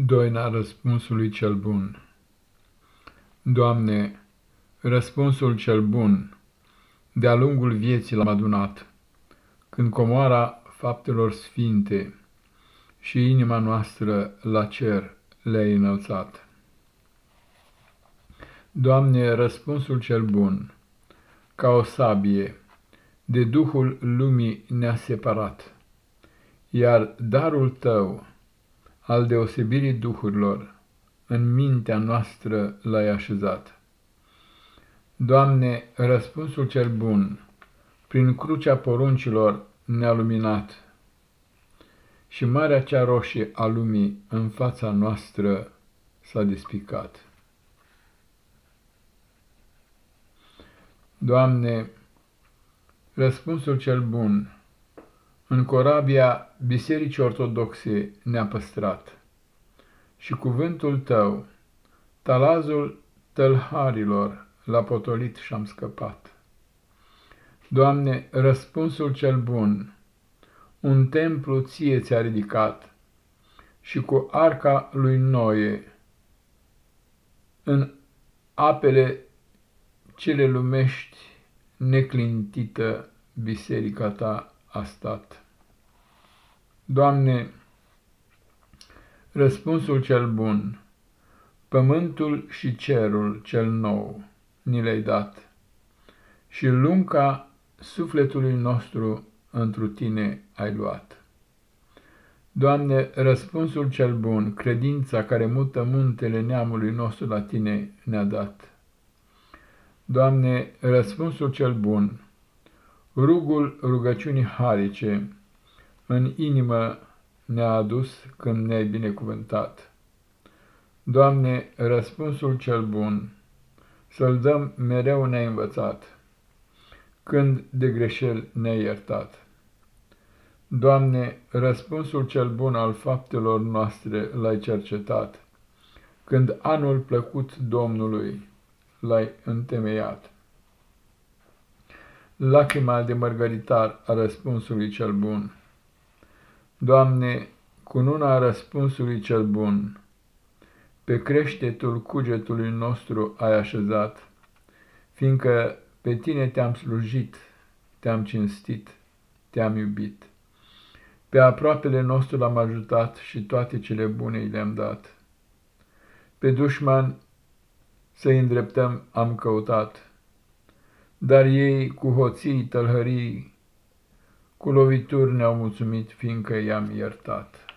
Doina răspunsului cel bun Doamne, răspunsul cel bun, de-a lungul vieții l-am adunat, când comoara faptelor sfinte și inima noastră la cer le-ai înălțat. Doamne, răspunsul cel bun, ca o sabie, de Duhul lumii ne-a separat, iar darul Tău, al deosebirii duhurilor, în mintea noastră l-ai așezat. Doamne, răspunsul cel bun, prin crucea poruncilor ne-a luminat și marea cea roșie a lumii în fața noastră s-a despicat. Doamne, răspunsul cel bun, în corabia Bisericii Ortodoxe ne-a păstrat și cuvântul Tău, talazul tălharilor, l-a potolit și-am scăpat. Doamne, răspunsul cel bun, un templu ție ți-a ridicat și cu arca lui Noe în apele cele lumești neclintită biserica ta a stat. Doamne, răspunsul cel bun, pământul și cerul cel nou ni le-ai dat și lunca sufletului nostru întru tine ai luat. Doamne, răspunsul cel bun, credința care mută muntele neamului nostru la tine ne-a dat. Doamne, răspunsul cel bun, rugul rugăciunii harice, în inimă ne-a adus când ne-ai binecuvântat. Doamne, răspunsul cel bun, să-l dăm mereu ne-ai învățat, când de greșel ne-ai iertat. Doamne, răspunsul cel bun al faptelor noastre l-ai cercetat, când anul plăcut Domnului l-ai întemeiat. Lacrima de mărgăritar a răspunsului cel bun. Doamne, cununa răspunsului cel bun, pe creștetul cugetului nostru ai așezat, fiindcă pe tine te-am slujit, te-am cinstit, te-am iubit. Pe aproapele nostru l-am ajutat și toate cele bune le-am dat. Pe dușman să-i îndreptăm am căutat, dar ei cu hoții tălhării cu lovituri ne-au mulțumit, fiindcă i-am iertat.